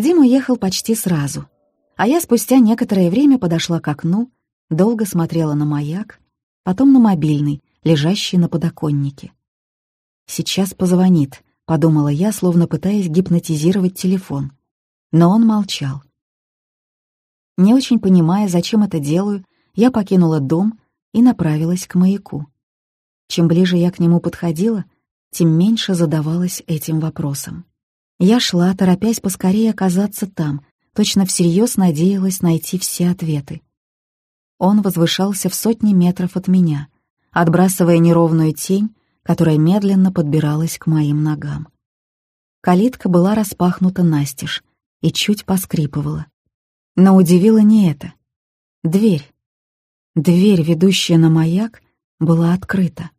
Вадим уехал почти сразу, а я спустя некоторое время подошла к окну, долго смотрела на маяк, потом на мобильный, лежащий на подоконнике. «Сейчас позвонит», — подумала я, словно пытаясь гипнотизировать телефон. Но он молчал. Не очень понимая, зачем это делаю, я покинула дом и направилась к маяку. Чем ближе я к нему подходила, тем меньше задавалась этим вопросом. Я шла, торопясь поскорее оказаться там, точно всерьез надеялась найти все ответы. Он возвышался в сотни метров от меня, отбрасывая неровную тень, которая медленно подбиралась к моим ногам. Калитка была распахнута настежь и чуть поскрипывала. Но удивило не это. Дверь. Дверь, ведущая на маяк, была открыта.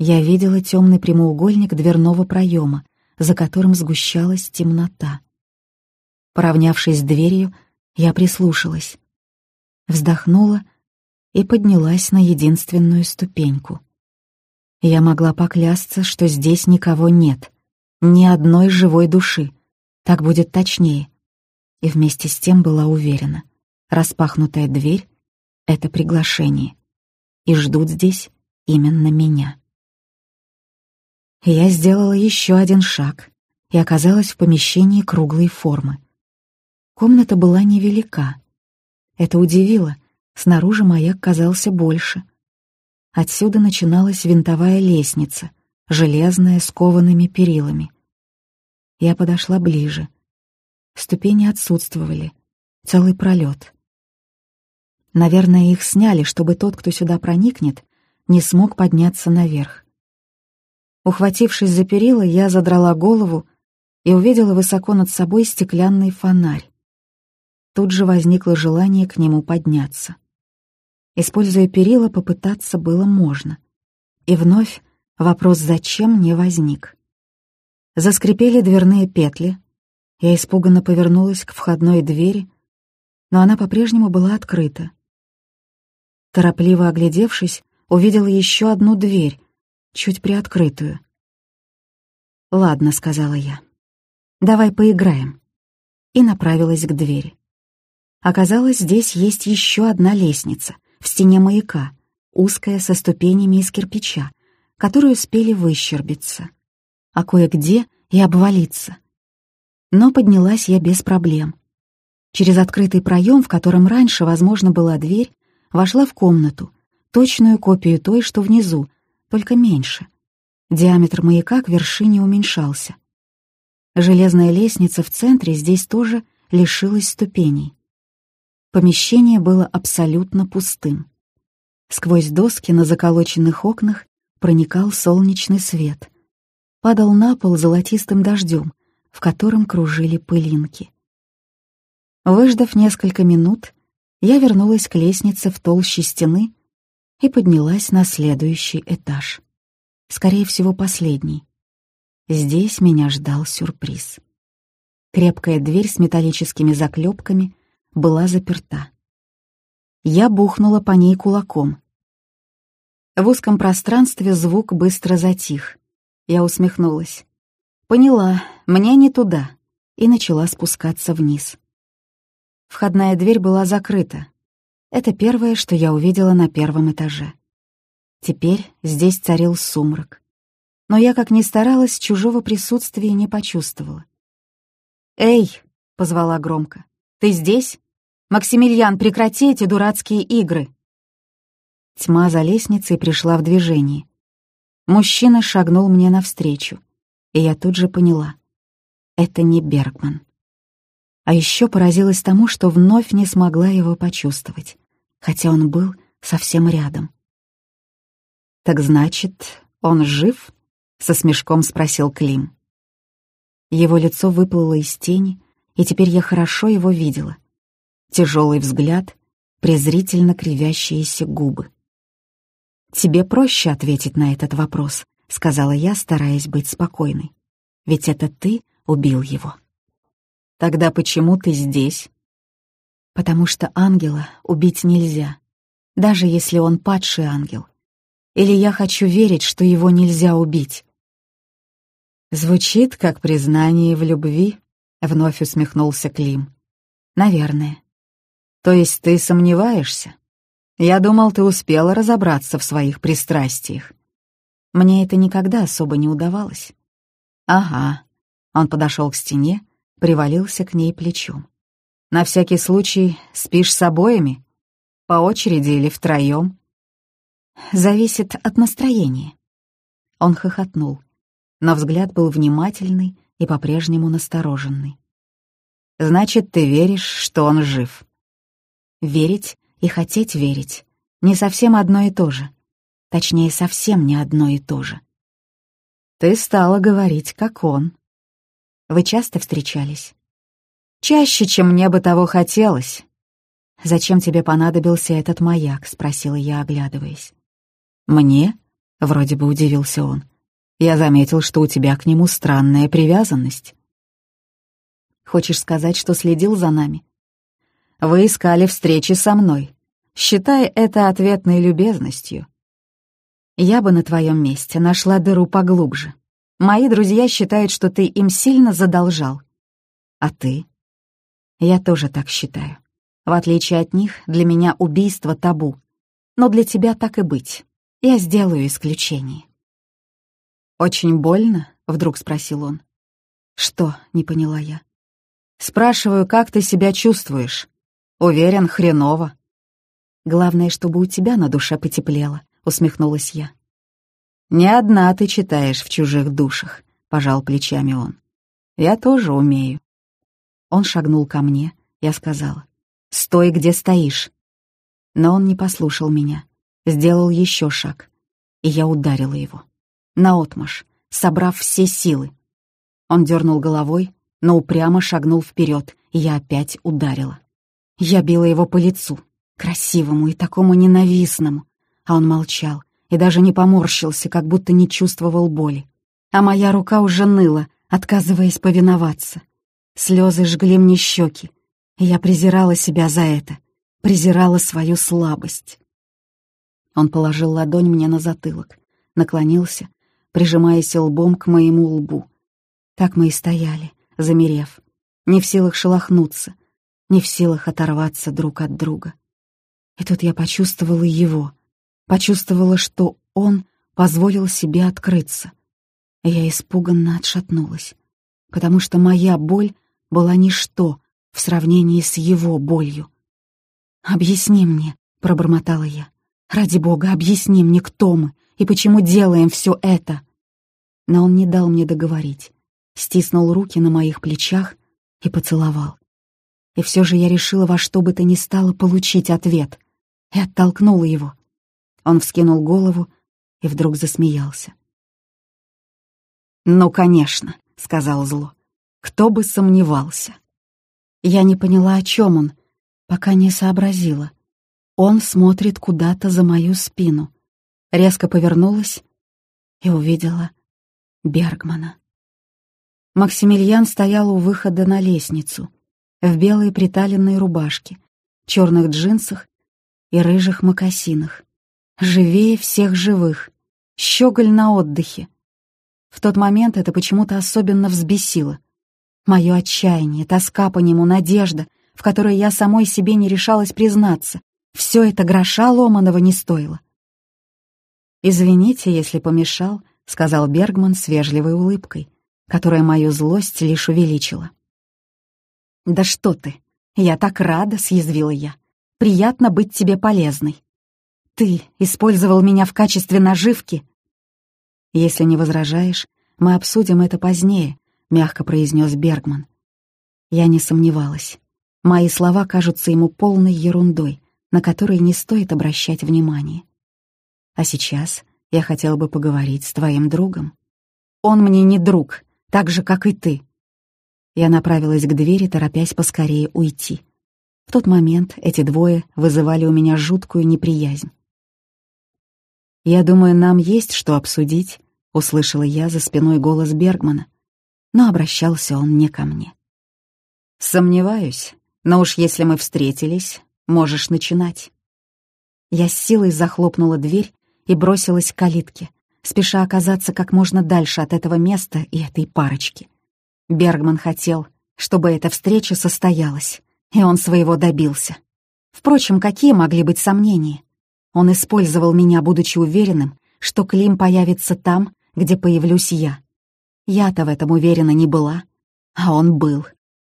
Я видела темный прямоугольник дверного проема, за которым сгущалась темнота. Поравнявшись с дверью, я прислушалась. Вздохнула и поднялась на единственную ступеньку. Я могла поклясться, что здесь никого нет, ни одной живой души. Так будет точнее. И вместе с тем была уверена. Распахнутая дверь — это приглашение. И ждут здесь именно меня. Я сделала еще один шаг и оказалась в помещении круглой формы. Комната была невелика. Это удивило. Снаружи маяк казался больше. Отсюда начиналась винтовая лестница, железная, с коваными перилами. Я подошла ближе. Ступени отсутствовали. Целый пролет. Наверное, их сняли, чтобы тот, кто сюда проникнет, не смог подняться наверх. Ухватившись за перила, я задрала голову и увидела высоко над собой стеклянный фонарь. Тут же возникло желание к нему подняться. Используя перила, попытаться было можно. И вновь вопрос «зачем?» не возник. Заскрипели дверные петли. Я испуганно повернулась к входной двери, но она по-прежнему была открыта. Торопливо оглядевшись, увидела еще одну дверь, чуть приоткрытую. «Ладно», — сказала я. «Давай поиграем». И направилась к двери. Оказалось, здесь есть еще одна лестница в стене маяка, узкая со ступенями из кирпича, которые успели выщербиться, а кое-где и обвалиться. Но поднялась я без проблем. Через открытый проем, в котором раньше, возможно, была дверь, вошла в комнату, точную копию той, что внизу, только меньше. Диаметр маяка к вершине уменьшался. Железная лестница в центре здесь тоже лишилась ступеней. Помещение было абсолютно пустым. Сквозь доски на заколоченных окнах проникал солнечный свет. Падал на пол золотистым дождем, в котором кружили пылинки. Выждав несколько минут, я вернулась к лестнице в толще стены и поднялась на следующий этаж. Скорее всего, последний. Здесь меня ждал сюрприз. Крепкая дверь с металлическими заклепками была заперта. Я бухнула по ней кулаком. В узком пространстве звук быстро затих. Я усмехнулась. Поняла, мне не туда, и начала спускаться вниз. Входная дверь была закрыта, это первое, что я увидела на первом этаже. Теперь здесь царил сумрак. Но я, как ни старалась, чужого присутствия не почувствовала. «Эй!» — позвала громко. «Ты здесь? Максимилиан, прекрати эти дурацкие игры!» Тьма за лестницей пришла в движение. Мужчина шагнул мне навстречу, и я тут же поняла. Это не Бергман. А еще поразилась тому, что вновь не смогла его почувствовать хотя он был совсем рядом. «Так значит, он жив?» — со смешком спросил Клим. Его лицо выплыло из тени, и теперь я хорошо его видела. Тяжелый взгляд, презрительно кривящиеся губы. «Тебе проще ответить на этот вопрос», — сказала я, стараясь быть спокойной. «Ведь это ты убил его». «Тогда почему ты здесь?» Потому что ангела убить нельзя, даже если он падший ангел. Или я хочу верить, что его нельзя убить. Звучит как признание в любви, Вновь усмехнулся Клим. Наверное. То есть ты сомневаешься? Я думал, ты успела разобраться в своих пристрастиях. Мне это никогда особо не удавалось. Ага. Он подошел к стене, привалился к ней плечом. На всякий случай спишь с обоими? По очереди или втроем? Зависит от настроения. Он хохотнул, но взгляд был внимательный и по-прежнему настороженный. «Значит, ты веришь, что он жив?» Верить и хотеть верить — не совсем одно и то же. Точнее, совсем не одно и то же. Ты стала говорить, как он. Вы часто встречались? Чаще, чем мне бы того хотелось. «Зачем тебе понадобился этот маяк?» — спросила я, оглядываясь. «Мне?» — вроде бы удивился он. «Я заметил, что у тебя к нему странная привязанность». «Хочешь сказать, что следил за нами?» «Вы искали встречи со мной. Считай это ответной любезностью». «Я бы на твоем месте нашла дыру поглубже. Мои друзья считают, что ты им сильно задолжал. А ты?» «Я тоже так считаю. В отличие от них, для меня убийство табу. Но для тебя так и быть. Я сделаю исключение». «Очень больно?» — вдруг спросил он. «Что?» — не поняла я. «Спрашиваю, как ты себя чувствуешь? Уверен, хреново». «Главное, чтобы у тебя на душе потеплело», — усмехнулась я. «Не одна ты читаешь в чужих душах», — пожал плечами он. «Я тоже умею». Он шагнул ко мне, я сказала. «Стой, где стоишь». Но он не послушал меня сделал еще шаг, и я ударила его. Наотмашь, собрав все силы. Он дернул головой, но упрямо шагнул вперед, и я опять ударила. Я била его по лицу, красивому и такому ненавистному, а он молчал и даже не поморщился, как будто не чувствовал боли. А моя рука уже ныла, отказываясь повиноваться. Слезы жгли мне щеки, и я презирала себя за это, презирала свою слабость. Он положил ладонь мне на затылок, наклонился, прижимаясь лбом к моему лбу. Так мы и стояли, замерев, не в силах шелохнуться, не в силах оторваться друг от друга. И тут я почувствовала его, почувствовала, что он позволил себе открыться. Я испуганно отшатнулась, потому что моя боль была ничто в сравнении с его болью. «Объясни мне», — пробормотала я. Ради бога, объясни мне, кто мы и почему делаем все это. Но он не дал мне договорить, стиснул руки на моих плечах и поцеловал. И все же я решила во что бы то ни стало получить ответ и оттолкнула его. Он вскинул голову и вдруг засмеялся. «Ну, конечно», — сказал зло, — «кто бы сомневался». Я не поняла, о чем он, пока не сообразила — он смотрит куда-то за мою спину. Резко повернулась и увидела Бергмана. Максимилиан стоял у выхода на лестницу, в белой приталенной рубашке, черных джинсах и рыжих мокасинах. Живее всех живых, щеголь на отдыхе. В тот момент это почему-то особенно взбесило. Мое отчаяние, тоска по нему, надежда, в которой я самой себе не решалась признаться, все это гроша ломаного не стоило. «Извините, если помешал», — сказал Бергман с вежливой улыбкой, которая мою злость лишь увеличила. «Да что ты! Я так рада!» — съязвила я. «Приятно быть тебе полезной. Ты использовал меня в качестве наживки». «Если не возражаешь, мы обсудим это позднее», — мягко произнес Бергман. Я не сомневалась. Мои слова кажутся ему полной ерундой, на которые не стоит обращать внимание. А сейчас я хотел бы поговорить с твоим другом. Он мне не друг, так же, как и ты. Я направилась к двери, торопясь поскорее уйти. В тот момент эти двое вызывали у меня жуткую неприязнь. «Я думаю, нам есть что обсудить», — услышала я за спиной голос Бергмана, но обращался он не ко мне. «Сомневаюсь, но уж если мы встретились, Можешь начинать». Я с силой захлопнула дверь и бросилась к калитке, спеша оказаться как можно дальше от этого места и этой парочки. Бергман хотел, чтобы эта встреча состоялась, и он своего добился. Впрочем, какие могли быть сомнения? Он использовал меня, будучи уверенным, что Клим появится там, где появлюсь я. Я-то в этом уверена не была, а он был.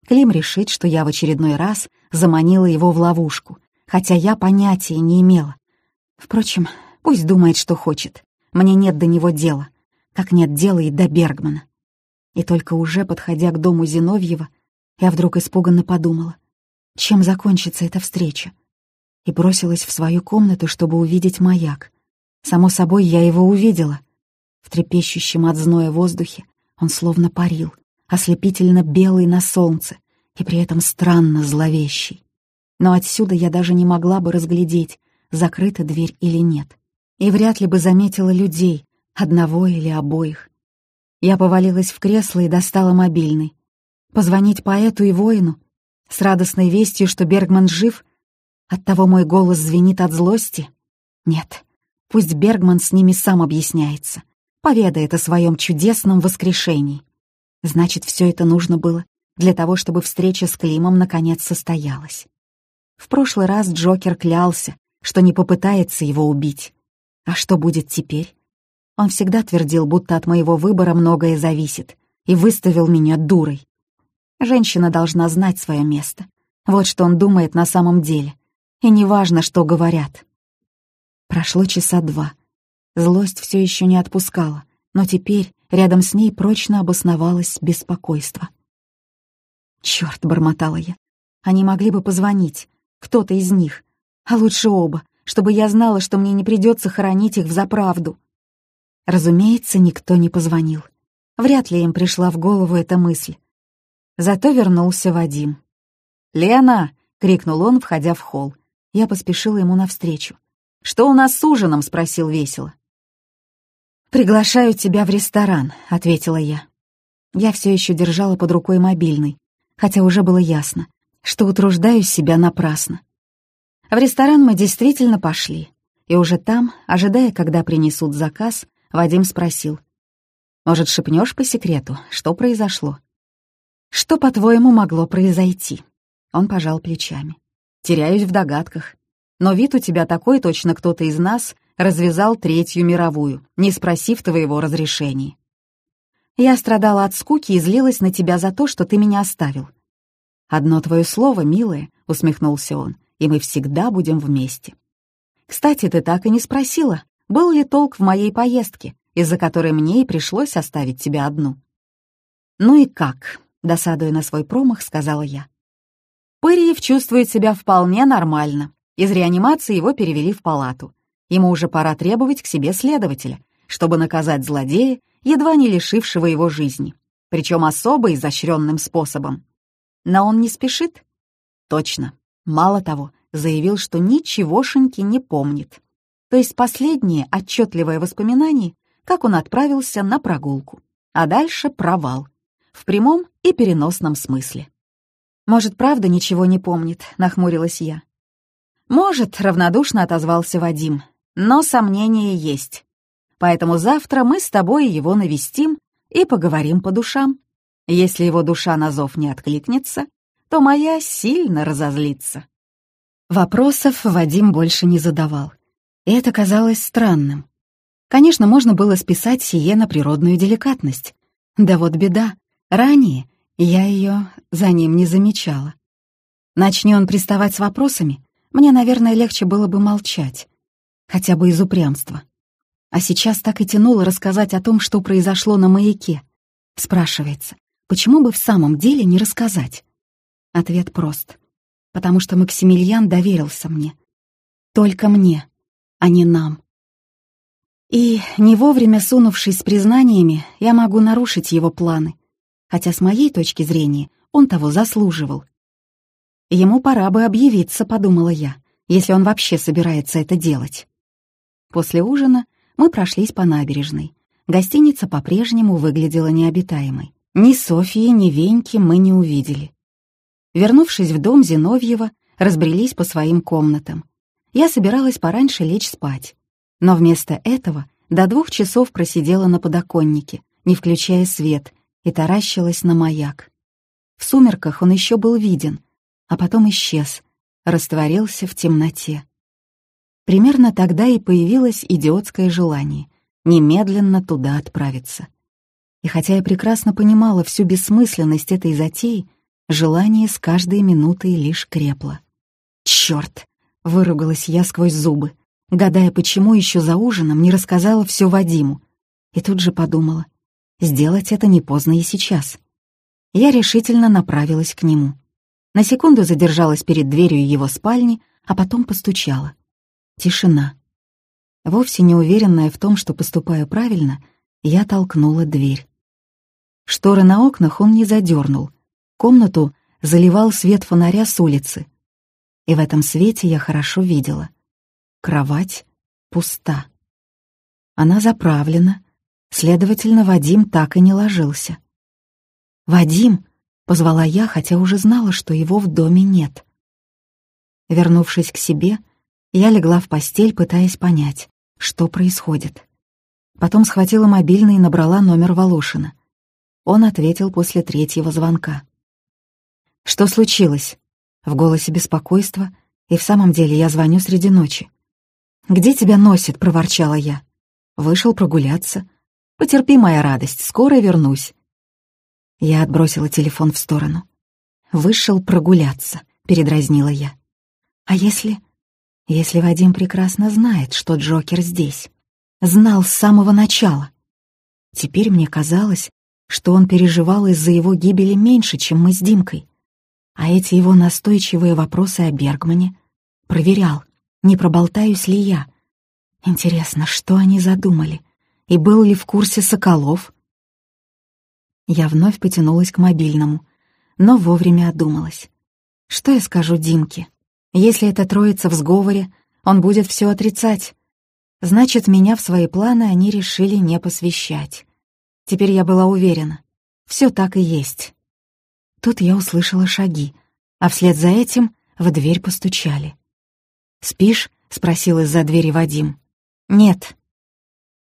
Клим решит, что я в очередной раз заманила его в ловушку, хотя я понятия не имела. Впрочем, пусть думает, что хочет. Мне нет до него дела, как нет дела и до Бергмана. И только уже подходя к дому Зиновьева, я вдруг испуганно подумала, чем закончится эта встреча, и бросилась в свою комнату, чтобы увидеть маяк. Само собой, я его увидела. В трепещущем от зноя воздухе он словно парил, ослепительно белый на солнце и при этом странно зловещий. Но отсюда я даже не могла бы разглядеть, закрыта дверь или нет, и вряд ли бы заметила людей, одного или обоих. Я повалилась в кресло и достала мобильный. Позвонить поэту и воину с радостной вестью, что Бергман жив, оттого мой голос звенит от злости. Нет, пусть Бергман с ними сам объясняется, поведает о своем чудесном воскрешении. Значит, все это нужно было для того, чтобы встреча с Климом наконец состоялась. В прошлый раз Джокер клялся, что не попытается его убить. А что будет теперь? Он всегда твердил, будто от моего выбора многое зависит, и выставил меня дурой. Женщина должна знать свое место. Вот что он думает на самом деле. И неважно, что говорят. Прошло часа два. Злость все еще не отпускала, но теперь рядом с ней прочно обосновалось беспокойство. «Черт!» — бормотала я. «Они могли бы позвонить, кто-то из них, а лучше оба, чтобы я знала, что мне не придется хоронить их в заправду». Разумеется, никто не позвонил. Вряд ли им пришла в голову эта мысль. Зато вернулся Вадим. «Лена!» — крикнул он, входя в холл. Я поспешила ему навстречу. «Что у нас с ужином?» — спросил весело. «Приглашаю тебя в ресторан», — ответила я. Я все еще держала под рукой мобильный, хотя уже было ясно, что утруждаю себя напрасно. В ресторан мы действительно пошли, и уже там, ожидая, когда принесут заказ, Вадим спросил. «Может, шепнешь по секрету, что произошло?» «Что, по-твоему, могло произойти?» Он пожал плечами. «Теряюсь в догадках. Но вид у тебя такой, точно кто-то из нас развязал Третью мировую, не спросив твоего разрешения. Я страдала от скуки и злилась на тебя за то, что ты меня оставил. «Одно твое слово, милая», — усмехнулся он, «и мы всегда будем вместе». «Кстати, ты так и не спросила, был ли толк в моей поездке, из-за которой мне и пришлось оставить тебя одну. «Ну и как?» — досадуя на свой промах, сказала я. Пырьев чувствует себя вполне нормально. Из реанимации его перевели в палату. Ему уже пора требовать к себе следователя, чтобы наказать злодея, едва не лишившего его жизни, причем особо изощренным способом. Но он не спешит? Точно. Мало того, заявил, что ничегошеньки не помнит то есть последнее отчетливое воспоминание, как он отправился на прогулку. А дальше провал. В прямом и переносном смысле. «Может, правда ничего не помнит?» — нахмурилась я. «Может», — равнодушно отозвался Вадим, «но сомнения есть. Поэтому завтра мы с тобой его навестим и поговорим по душам. Если его душа на зов не откликнется, то моя сильно разозлится». Вопросов Вадим больше не задавал и это казалось странным. Конечно, можно было списать сие на природную деликатность. Да вот беда, ранее я ее за ним не замечала. Начни он приставать с вопросами, мне, наверное, легче было бы молчать, хотя бы из упрямства. А сейчас так и тянуло рассказать о том, что произошло на маяке. Спрашивается, почему бы в самом деле не рассказать? Ответ прост. Потому что Максимилиан доверился мне. Только мне а не нам. И, не вовремя сунувшись с признаниями, я могу нарушить его планы, хотя с моей точки зрения он того заслуживал. Ему пора бы объявиться, подумала я, если он вообще собирается это делать. После ужина мы прошлись по набережной. Гостиница по-прежнему выглядела необитаемой. Ни Софьи, ни Веньки мы не увидели. Вернувшись в дом Зиновьева, разбрелись по своим комнатам я собиралась пораньше лечь спать. Но вместо этого до двух часов просидела на подоконнике, не включая свет, и таращилась на маяк. В сумерках он еще был виден, а потом исчез, растворился в темноте. Примерно тогда и появилось идиотское желание немедленно туда отправиться. И хотя я прекрасно понимала всю бессмысленность этой затеи, желание с каждой минутой лишь крепло. «Чёрт!» — выругалась я сквозь зубы, гадая, почему еще за ужином не рассказала все Вадиму. И тут же подумала, сделать это не поздно и сейчас. Я решительно направилась к нему. На секунду задержалась перед дверью его спальни, а потом постучала. Тишина. Вовсе не уверенная в том, что поступаю правильно, я толкнула дверь. Шторы на окнах он не задернул. Комнату заливал свет фонаря с улицы. И в этом свете я хорошо видела. Кровать пуста. Она заправлена, следовательно, Вадим так и не ложился. «Вадим!» — позвала я, хотя уже знала, что его в доме нет. Вернувшись к себе, я легла в постель, пытаясь понять, что происходит. Потом схватила мобильный и набрала номер Волошина. Он ответил после третьего звонка. «Что случилось?» В голосе беспокойства, и в самом деле я звоню среди ночи. «Где тебя носит?» — проворчала я. Вышел прогуляться. «Потерпи, моя радость, скоро вернусь». Я отбросила телефон в сторону. «Вышел прогуляться», — передразнила я. «А если...» «Если Вадим прекрасно знает, что Джокер здесь? Знал с самого начала?» Теперь мне казалось, что он переживал из-за его гибели меньше, чем мы с Димкой. А эти его настойчивые вопросы о Бергмане проверял, не проболтаюсь ли я. Интересно, что они задумали? И был ли в курсе Соколов? Я вновь потянулась к мобильному, но вовремя одумалась. Что я скажу Димке? Если это троица в сговоре, он будет все отрицать. Значит, меня в свои планы они решили не посвящать. Теперь я была уверена. Все так и есть. Тут я услышала шаги, а вслед за этим в дверь постучали. «Спишь?» — спросил из-за двери Вадим. «Нет».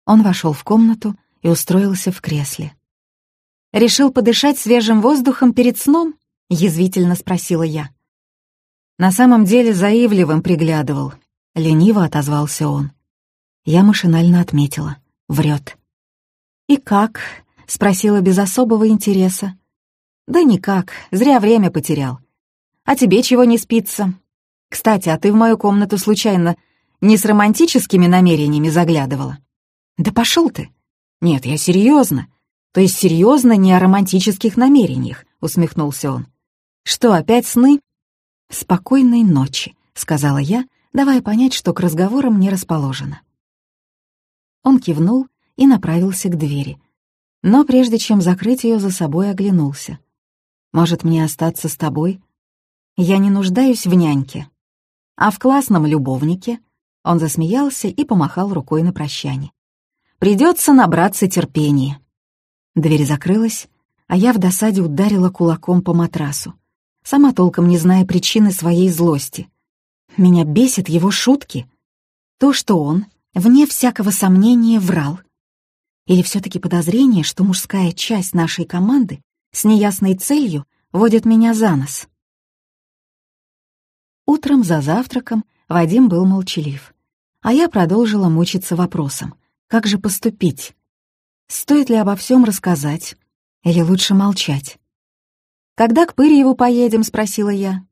Он вошел в комнату и устроился в кресле. «Решил подышать свежим воздухом перед сном?» — язвительно спросила я. На самом деле за Ивлевым приглядывал. Лениво отозвался он. Я машинально отметила. Врет. «И как?» — спросила без особого интереса. «Да никак, зря время потерял. А тебе чего не спится? Кстати, а ты в мою комнату случайно не с романтическими намерениями заглядывала?» «Да пошел ты!» «Нет, я серьезно. То есть серьезно не о романтических намерениях», — усмехнулся он. «Что, опять сны?» «Спокойной ночи», — сказала я, давая понять, что к разговорам не расположена. Он кивнул и направился к двери. Но прежде чем закрыть ее за собой, оглянулся. «Может, мне остаться с тобой? Я не нуждаюсь в няньке. А в классном любовнике?» Он засмеялся и помахал рукой на прощание. «Придется набраться терпения». Дверь закрылась, а я в досаде ударила кулаком по матрасу, сама толком не зная причины своей злости. Меня бесит его шутки. То, что он, вне всякого сомнения, врал. Или все-таки подозрение, что мужская часть нашей команды с неясной целью водит меня за нос. Утром за завтраком Вадим был молчалив, а я продолжила мучиться вопросом, как же поступить? Стоит ли обо всем рассказать или лучше молчать? «Когда к Пырьеву поедем?» — спросила я.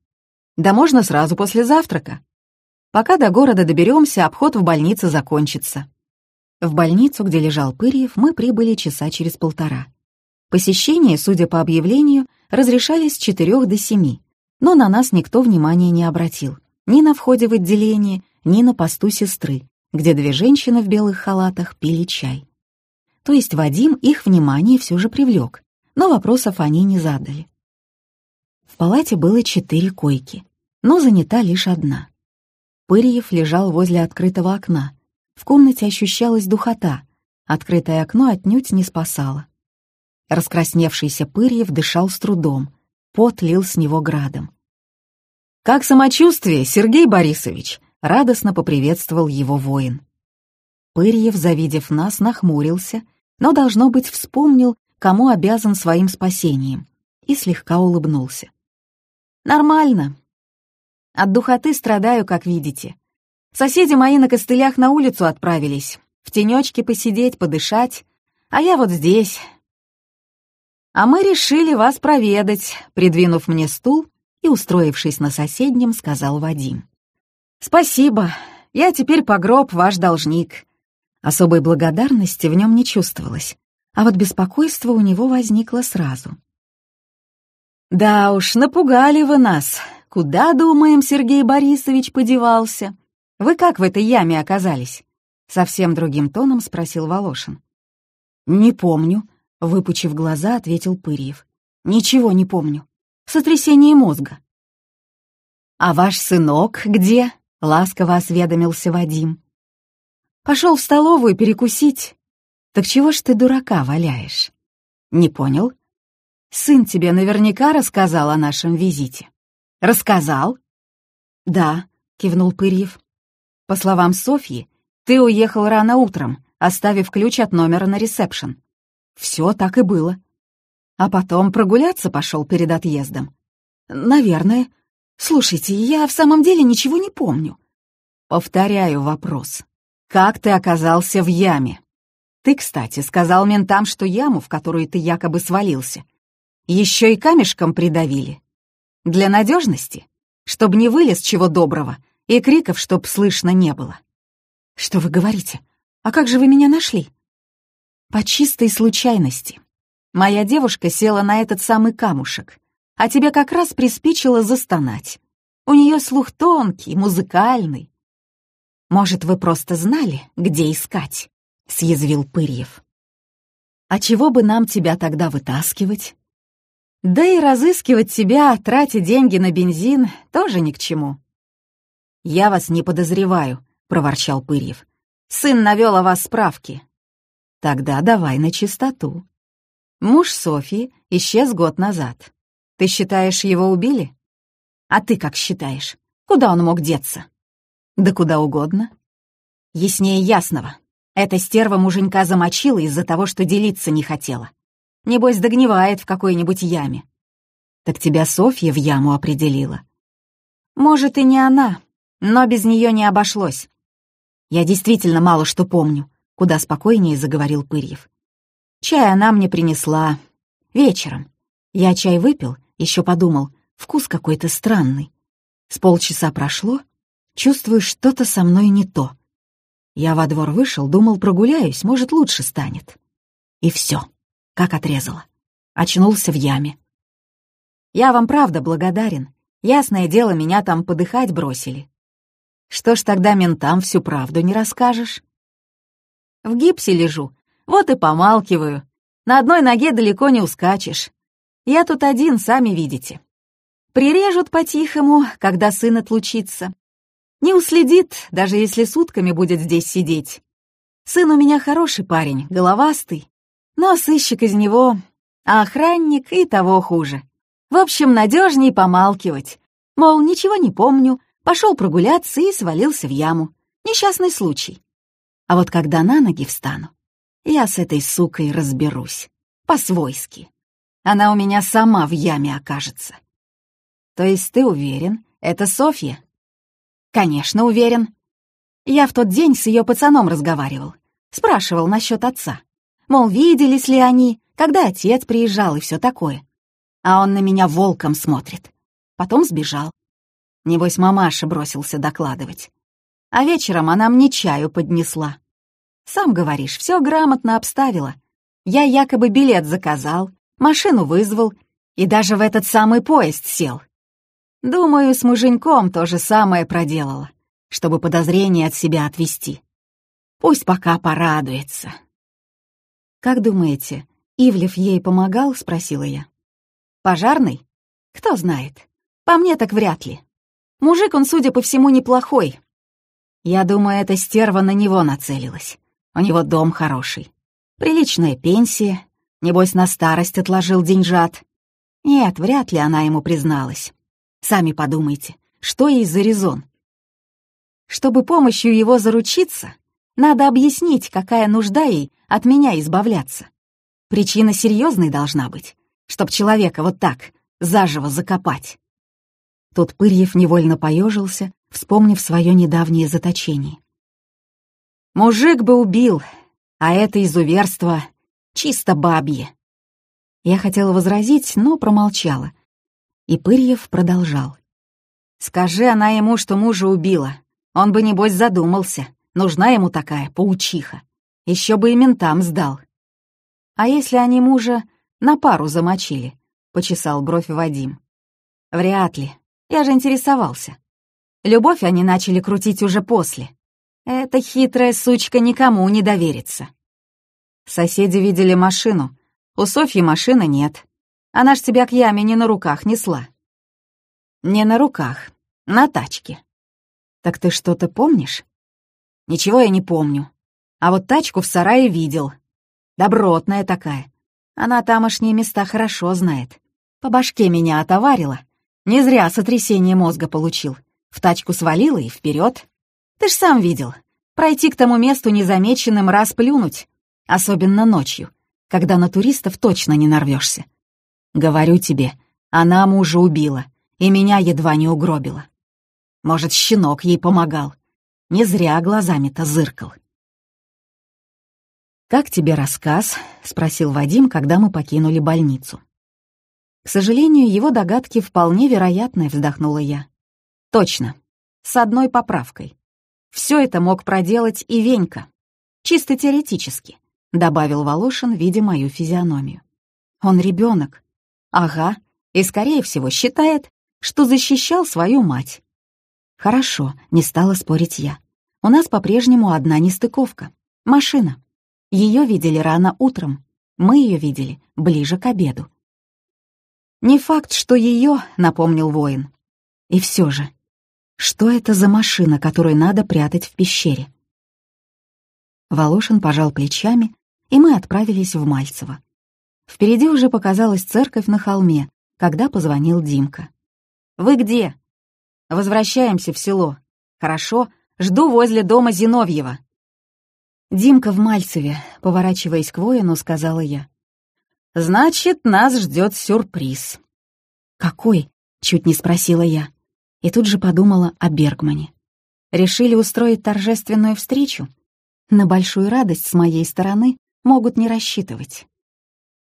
«Да можно сразу после завтрака. Пока до города доберемся, обход в больнице закончится». В больницу, где лежал Пырьев, мы прибыли часа через полтора. Посещения, судя по объявлению, разрешались с четырех до семи, но на нас никто внимания не обратил. Ни на входе в отделение, ни на посту сестры, где две женщины в белых халатах пили чай. То есть Вадим их внимание все же привлек, но вопросов они не задали. В палате было четыре койки, но занята лишь одна. Пырьев лежал возле открытого окна. В комнате ощущалась духота. Открытое окно отнюдь не спасало. Раскрасневшийся Пырьев дышал с трудом. Пот лил с него градом. «Как самочувствие, Сергей Борисович?» — радостно поприветствовал его воин. Пырьев, завидев нас, нахмурился, но, должно быть, вспомнил, кому обязан своим спасением, и слегка улыбнулся. «Нормально. От духоты страдаю, как видите. Соседи мои на костылях на улицу отправились, в тенечке посидеть, подышать, а я вот здесь. А мы решили вас проведать», — придвинув мне стул и, устроившись на соседнем, сказал Вадим. «Спасибо, я теперь по гроб ваш должник». Особой благодарности в нем не чувствовалось, а вот беспокойство у него возникло сразу. «Да уж, напугали вы нас. Куда, думаем, Сергей Борисович подевался? Вы как в этой яме оказались?» Совсем другим тоном спросил Волошин. «Не помню», — выпучив глаза, ответил Пырьев. «Ничего не помню. Сотрясение мозга». «А ваш сынок где?» — ласково осведомился Вадим. «Пошел в столовую перекусить. Так чего ж ты дурака валяешь?» «Не понял?» «Сын тебе наверняка рассказал о нашем визите». «Рассказал?» «Да», — кивнул Пырьев. «По словам Софьи, ты уехал рано утром, оставив ключ от номера на ресепшн. Все так и было. А потом прогуляться пошел перед отъездом. Наверное, «Слушайте, я в самом деле ничего не помню». Повторяю вопрос. «Как ты оказался в яме?» «Ты, кстати, сказал ментам, что яму, в которую ты якобы свалился, еще и камешком придавили. Для надежности, чтобы не вылез чего доброго, и криков, чтоб слышно не было». «Что вы говорите? А как же вы меня нашли?» «По чистой случайности. Моя девушка села на этот самый камушек, а тебе как раз приспичило застонать. У нее слух тонкий, музыкальный. Может, вы просто знали, где искать?» — съязвил Пырьев. «А чего бы нам тебя тогда вытаскивать?» «Да и разыскивать тебя, тратя деньги на бензин, тоже ни к чему». «Я вас не подозреваю», — проворчал Пырьев. «Сын навел о вас справки». «Тогда давай на чистоту». Муж Софьи исчез год назад. Ты считаешь, его убили? А ты как считаешь? Куда он мог деться? Да куда угодно. Яснее ясного. Эта стерва муженька замочила из-за того, что делиться не хотела. Небось, догнивает в какой-нибудь яме. Так тебя Софья в яму определила. Может, и не она, но без нее не обошлось. Я действительно мало что помню, куда спокойнее заговорил Пырьев. Чай она мне принесла. Вечером. Я чай выпил еще подумал, вкус какой-то странный. С полчаса прошло, чувствую, что-то со мной не то. Я во двор вышел, думал, прогуляюсь, может, лучше станет. И все, как отрезало. Очнулся в яме. Я вам правда благодарен. Ясное дело, меня там подыхать бросили. Что ж тогда ментам всю правду не расскажешь? В гипсе лежу, вот и помалкиваю. На одной ноге далеко не ускачешь. Я тут один, сами видите. Прирежут по-тихому, когда сын отлучится. Не уследит, даже если сутками будет здесь сидеть. Сын у меня хороший парень, головастый, но сыщик из него, а охранник и того хуже. В общем, надежней помалкивать. Мол, ничего не помню, пошел прогуляться и свалился в яму. Несчастный случай. А вот когда на ноги встану, я с этой сукой разберусь. По-свойски она у меня сама в яме окажется. То есть ты уверен, это Софья? Конечно, уверен. Я в тот день с ее пацаном разговаривал. Спрашивал насчет отца. Мол, виделись ли они, когда отец приезжал и все такое. А он на меня волком смотрит. Потом сбежал. Небось, мамаша бросился докладывать. А вечером она мне чаю поднесла. Сам говоришь, все грамотно обставила. Я якобы билет заказал, машину вызвал и даже в этот самый поезд сел. Думаю, с муженьком то же самое проделала, чтобы подозрения от себя отвести. Пусть пока порадуется. «Как думаете, Ивлев ей помогал?» — спросила я. «Пожарный? Кто знает. По мне так вряд ли. Мужик он, судя по всему, неплохой. Я думаю, эта стерва на него нацелилась. У него дом хороший. Приличная пенсия, Небось, на старость отложил деньжат. Нет, вряд ли она ему призналась. Сами подумайте, что ей за резон? Чтобы помощью его заручиться, надо объяснить, какая нужда ей от меня избавляться. Причина серьезной должна быть, чтоб человека вот так, заживо закопать. Тут Пырьев невольно поежился, вспомнив свое недавнее заточение. Мужик бы убил, а это изуверство чисто бабье. Я хотела возразить, но промолчала. И Пырьев продолжал. Скажи она ему, что мужа убила. Он бы, небось, задумался. Нужна ему такая паучиха. Еще бы и ментам сдал. А если они мужа на пару замочили? Почесал бровь Вадим. Вряд ли. Я же интересовался. Любовь они начали крутить уже после. Эта хитрая сучка никому не доверится. Соседи видели машину. У Софьи машины нет. Она ж тебя к яме не на руках несла. Не на руках, на тачке. Так ты что-то помнишь? Ничего я не помню. А вот тачку в сарае видел. Добротная такая. Она тамошние места хорошо знает. По башке меня отоварила. Не зря сотрясение мозга получил. В тачку свалила и вперед. Ты ж сам видел. Пройти к тому месту незамеченным раз плюнуть. Особенно ночью, когда на туристов точно не нарвешься. Говорю тебе, она мужа убила и меня едва не угробила. Может, щенок ей помогал. Не зря глазами-то зыркал. «Как тебе рассказ?» — спросил Вадим, когда мы покинули больницу. К сожалению, его догадки вполне вероятны, вздохнула я. Точно, с одной поправкой. Все это мог проделать и Венька. Чисто теоретически, добавил Волошин, видя мою физиономию. Он ребенок. Ага, и, скорее всего, считает, что защищал свою мать. Хорошо, не стала спорить я. У нас по-прежнему одна нестыковка. Машина. Ее видели рано утром. Мы ее видели ближе к обеду. «Не факт, что ее», — напомнил воин. «И все же, что это за машина, которую надо прятать в пещере?» Волошин пожал плечами, и мы отправились в Мальцево. Впереди уже показалась церковь на холме, когда позвонил Димка. «Вы где?» «Возвращаемся в село. Хорошо, жду возле дома Зиновьева». «Димка в Мальцеве», — поворачиваясь к воину, сказала я. Значит, нас ждет сюрприз. Какой? Чуть не спросила я. И тут же подумала о Бергмане. Решили устроить торжественную встречу? На большую радость с моей стороны могут не рассчитывать.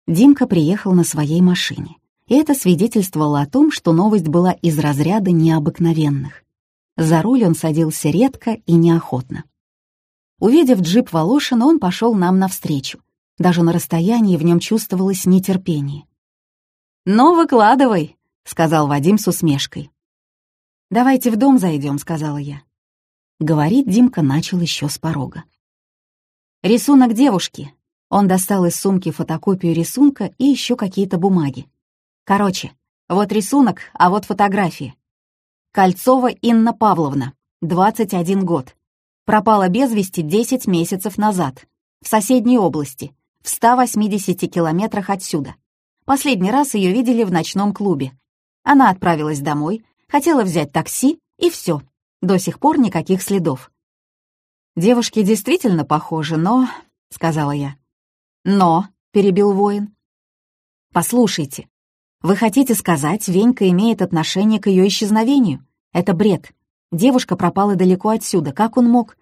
Димка приехал на своей машине, и это свидетельствовало о том, что новость была из разряда необыкновенных. За руль он садился редко и неохотно. Увидев джип Волошина, он пошел нам навстречу, даже на расстоянии в нем чувствовалось нетерпение. «Ну, выкладывай», — сказал Вадим с усмешкой. «Давайте в дом зайдем», — сказала я. Говорить Димка начал еще с порога. «Рисунок девушки». Он достал из сумки фотокопию рисунка и еще какие-то бумаги. «Короче, вот рисунок, а вот фотографии. Кольцова Инна Павловна, 21 год. Пропала без вести 10 месяцев назад. В соседней области, в 180 километрах отсюда. Последний раз ее видели в ночном клубе. Она отправилась домой, хотела взять такси, и все. До сих пор никаких следов. «Девушки действительно похожи, но...» — сказала я. «Но...» — перебил воин. «Послушайте, вы хотите сказать, Венька имеет отношение к ее исчезновению? Это бред. Девушка пропала далеко отсюда. Как он мог?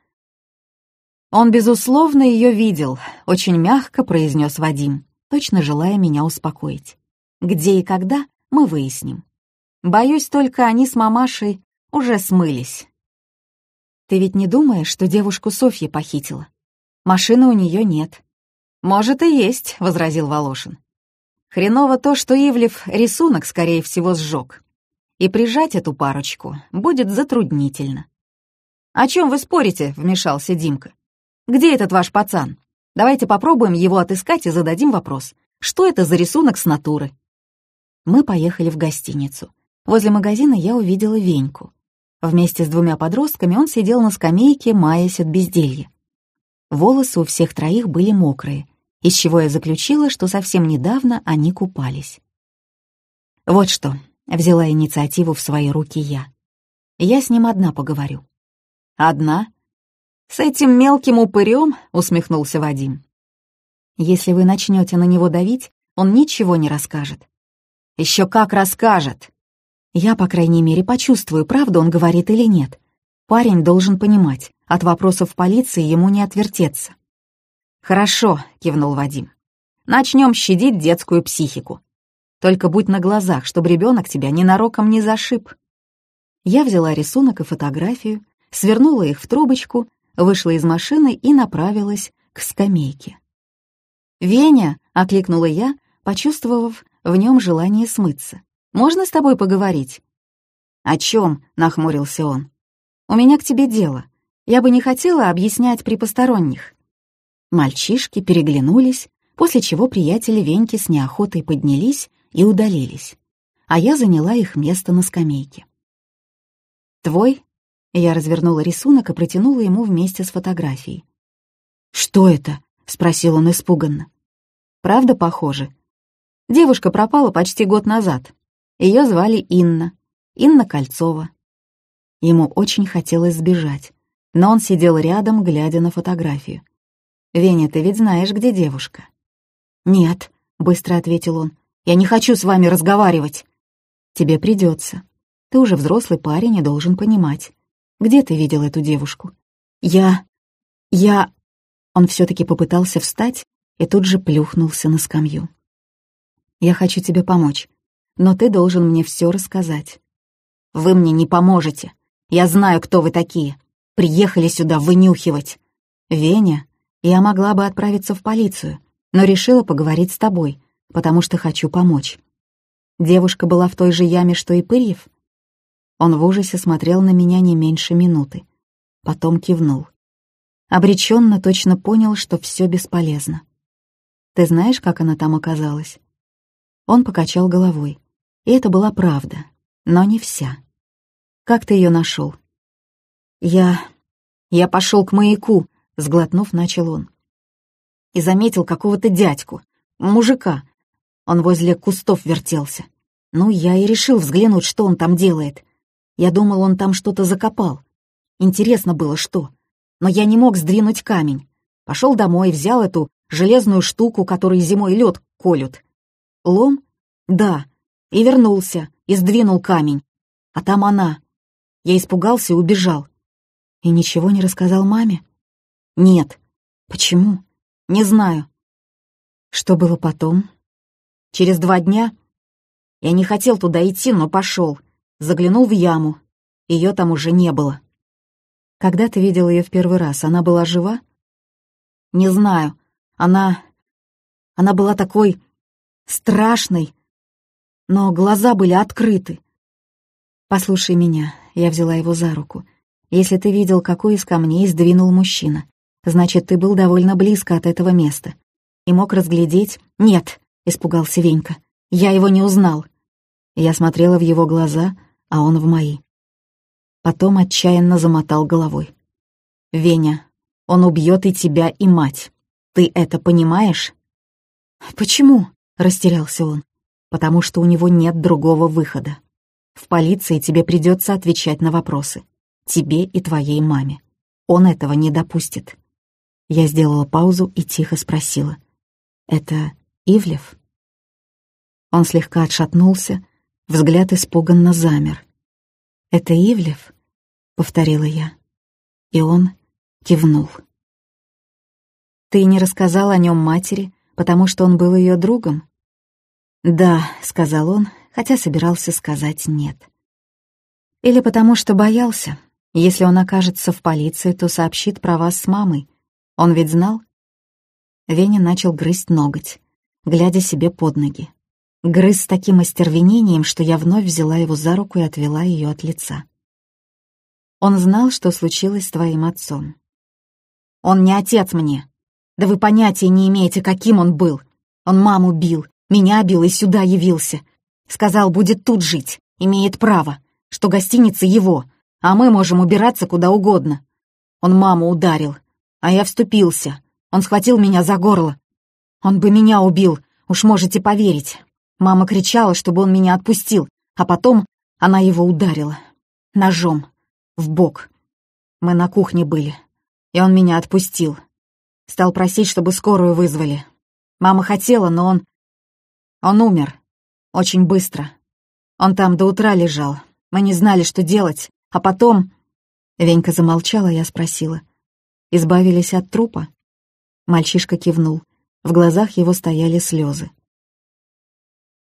«Он, безусловно, ее видел», — очень мягко произнес Вадим, точно желая меня успокоить. «Где и когда, мы выясним. Боюсь, только они с мамашей уже смылись». «Ты ведь не думаешь, что девушку Софья похитила? Машины у нее нет». «Может, и есть», — возразил Волошин. «Хреново то, что Ивлев рисунок, скорее всего, сжег. И прижать эту парочку будет затруднительно». «О чем вы спорите?» — вмешался Димка. Где этот ваш пацан? Давайте попробуем его отыскать и зададим вопрос. Что это за рисунок с натуры?» Мы поехали в гостиницу. Возле магазина я увидела Веньку. Вместе с двумя подростками он сидел на скамейке, маясь от безделья. Волосы у всех троих были мокрые, из чего я заключила, что совсем недавно они купались. «Вот что», — взяла инициативу в свои руки я. «Я с ним одна поговорю». «Одна?» «С этим мелким упырем?» — усмехнулся Вадим. «Если вы начнете на него давить, он ничего не расскажет. Еще как расскажет. Я, по крайней мере, почувствую, правду он говорит или нет. Парень должен понимать, от вопросов полиции ему не отвертеться. «Хорошо», — кивнул Вадим. «Начнем щадить детскую психику. Только будь на глазах, чтобы ребенок тебя ненароком не зашиб». Я взяла рисунок и фотографию, свернула их в трубочку, вышла из машины и направилась к скамейке. «Веня!» — окликнула я, почувствовав в нем желание смыться. «Можно с тобой поговорить?» «О чем?» — нахмурился он. «У меня к тебе дело. Я бы не хотела объяснять при посторонних». Мальчишки переглянулись, после чего приятели Веньки с неохотой поднялись и удалились, а я заняла их место на скамейке. «Твой?» — я развернула рисунок и протянула ему вместе с фотографией. «Что это?» — спросил он испуганно. «Правда похоже?» Девушка пропала почти год назад. Ее звали Инна. Инна Кольцова. Ему очень хотелось сбежать, но он сидел рядом, глядя на фотографию. «Веня, ты ведь знаешь, где девушка?» «Нет», — быстро ответил он. «Я не хочу с вами разговаривать». «Тебе придется. Ты уже взрослый парень и должен понимать. Где ты видел эту девушку?» «Я... я...» Он все таки попытался встать и тут же плюхнулся на скамью. «Я хочу тебе помочь, но ты должен мне все рассказать». «Вы мне не поможете. Я знаю, кто вы такие. Приехали сюда вынюхивать». «Веня, я могла бы отправиться в полицию, но решила поговорить с тобой, потому что хочу помочь. Девушка была в той же яме, что и Пырьев?» Он в ужасе смотрел на меня не меньше минуты. Потом кивнул обреченно точно понял, что все бесполезно. «Ты знаешь, как она там оказалась?» Он покачал головой. И это была правда, но не вся. «Как ты ее нашел? «Я... я пошел к маяку», — сглотнув, начал он. И заметил какого-то дядьку, мужика. Он возле кустов вертелся. Ну, я и решил взглянуть, что он там делает. Я думал, он там что-то закопал. Интересно было, что но я не мог сдвинуть камень. Пошел домой, взял эту железную штуку, которой зимой лед колют. Лом? Да. И вернулся, и сдвинул камень. А там она. Я испугался и убежал. И ничего не рассказал маме? Нет. Почему? Не знаю. Что было потом? Через два дня я не хотел туда идти, но пошел. Заглянул в яму. Ее там уже не было. Когда ты видел ее в первый раз, она была жива? Не знаю. Она... Она была такой... страшной. Но глаза были открыты. Послушай меня, я взяла его за руку. Если ты видел, какой из камней сдвинул мужчина, значит, ты был довольно близко от этого места. И мог разглядеть... Нет, испугался Венька. Я его не узнал. Я смотрела в его глаза, а он в мои. Потом отчаянно замотал головой. «Веня, он убьет и тебя, и мать. Ты это понимаешь?» «Почему?» — растерялся он. «Потому что у него нет другого выхода. В полиции тебе придется отвечать на вопросы. Тебе и твоей маме. Он этого не допустит». Я сделала паузу и тихо спросила. «Это Ивлев?» Он слегка отшатнулся, взгляд испуганно замер. «Это Ивлев?» — повторила я. И он кивнул. «Ты не рассказал о нем матери, потому что он был ее другом?» «Да», — сказал он, хотя собирался сказать «нет». «Или потому что боялся. Если он окажется в полиции, то сообщит про вас с мамой. Он ведь знал?» Веня начал грызть ноготь, глядя себе под ноги грыз с таким остервенением, что я вновь взяла его за руку и отвела ее от лица. Он знал, что случилось с твоим отцом. Он не отец мне. Да вы понятия не имеете, каким он был. Он маму бил, меня бил и сюда явился. Сказал, будет тут жить, имеет право, что гостиница его, а мы можем убираться куда угодно. Он маму ударил, а я вступился. Он схватил меня за горло. Он бы меня убил, уж можете поверить. Мама кричала, чтобы он меня отпустил, а потом она его ударила. Ножом. В бок. Мы на кухне были, и он меня отпустил. Стал просить, чтобы скорую вызвали. Мама хотела, но он... Он умер. Очень быстро. Он там до утра лежал. Мы не знали, что делать. А потом...» Венька замолчала, я спросила. «Избавились от трупа?» Мальчишка кивнул. В глазах его стояли слезы.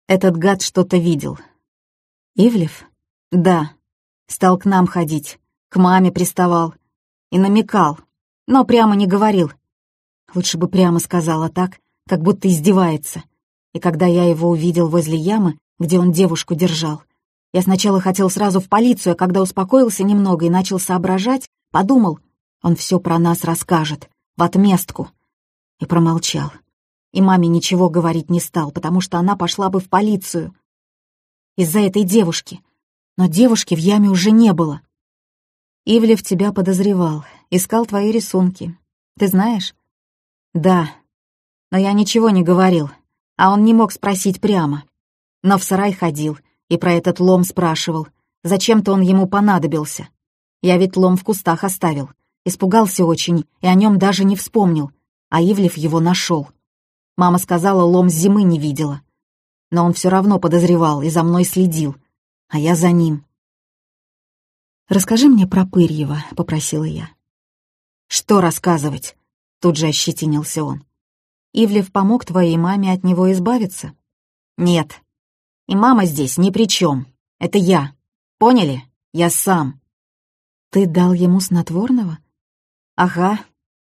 «Этот гад что-то видел». «Ивлев?» «Да. Стал к нам ходить. К маме приставал. И намекал. Но прямо не говорил. Лучше бы прямо сказала так, как будто издевается. И когда я его увидел возле ямы, где он девушку держал, я сначала хотел сразу в полицию, а когда успокоился немного и начал соображать, подумал, он все про нас расскажет, в отместку. И промолчал. И маме ничего говорить не стал, потому что она пошла бы в полицию. Из-за этой девушки. Но девушки в яме уже не было. Ивлев тебя подозревал, искал твои рисунки. Ты знаешь? Да. Но я ничего не говорил, а он не мог спросить прямо. Но в сарай ходил — и про этот лом спрашивал. Зачем-то он ему понадобился. Я ведь лом в кустах оставил. Испугался очень и о нем даже не вспомнил. А Ивлев его нашел. Мама сказала, лом зимы не видела. Но он все равно подозревал и за мной следил. А я за ним. «Расскажи мне про Пырьева», — попросила я. «Что рассказывать?» — тут же ощетинился он. «Ивлев помог твоей маме от него избавиться?» «Нет, и мама здесь ни при чем. Это я. Поняли? Я сам. Ты дал ему снотворного? Ага.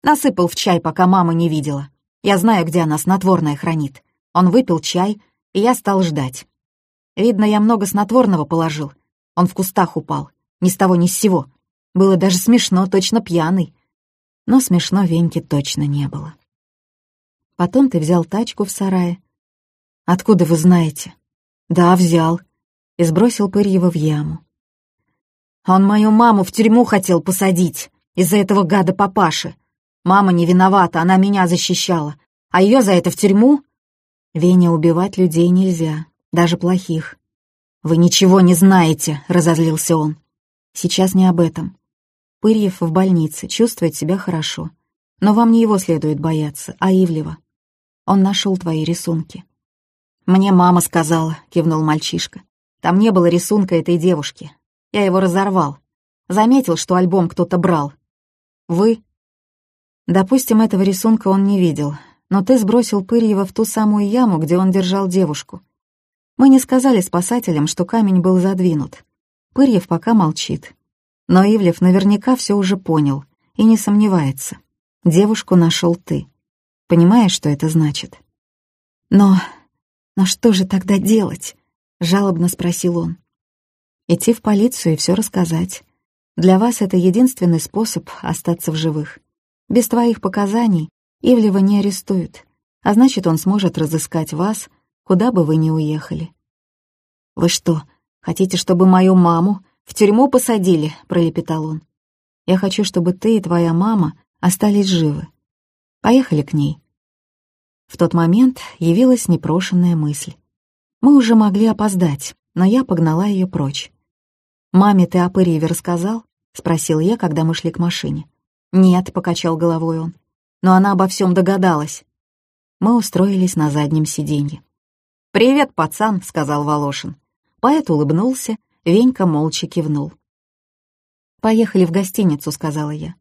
Насыпал в чай, пока мама не видела. Я знаю, где она снотворное хранит. Он выпил чай, и я стал ждать. Видно, я много снотворного положил. Он в кустах упал. Ни с того, ни с сего. Было даже смешно, точно пьяный. Но смешно Веньке точно не было. Потом ты взял тачку в сарае. Откуда вы знаете? «Да, взял». И сбросил Пырьева в яму. «Он мою маму в тюрьму хотел посадить из-за этого гада папаши. Мама не виновата, она меня защищала. А ее за это в тюрьму?» «Веня, убивать людей нельзя, даже плохих». «Вы ничего не знаете», — разозлился он. «Сейчас не об этом. Пырьев в больнице, чувствует себя хорошо. Но вам не его следует бояться, а Ивлева. Он нашел твои рисунки. «Мне мама сказала», — кивнул мальчишка. «Там не было рисунка этой девушки. Я его разорвал. Заметил, что альбом кто-то брал. Вы?» «Допустим, этого рисунка он не видел, но ты сбросил Пырьева в ту самую яму, где он держал девушку. Мы не сказали спасателям, что камень был задвинут. Пырьев пока молчит. Но Ивлев наверняка все уже понял и не сомневается. Девушку нашел ты. Понимаешь, что это значит? Но «Но что же тогда делать?» — жалобно спросил он. «Идти в полицию и все рассказать. Для вас это единственный способ остаться в живых. Без твоих показаний Ивлева не арестуют, а значит, он сможет разыскать вас, куда бы вы ни уехали». «Вы что, хотите, чтобы мою маму в тюрьму посадили?» — пролепетал он. «Я хочу, чтобы ты и твоя мама остались живы. Поехали к ней. В тот момент явилась непрошенная мысль. Мы уже могли опоздать, но я погнала ее прочь. «Маме ты о Пырьеве рассказал?» — спросил я, когда мы шли к машине. «Нет», — покачал головой он. «Но она обо всем догадалась». Мы устроились на заднем сиденье. «Привет, пацан», — сказал Волошин. Поэт улыбнулся, Венька молча кивнул. «Поехали в гостиницу», — сказала я.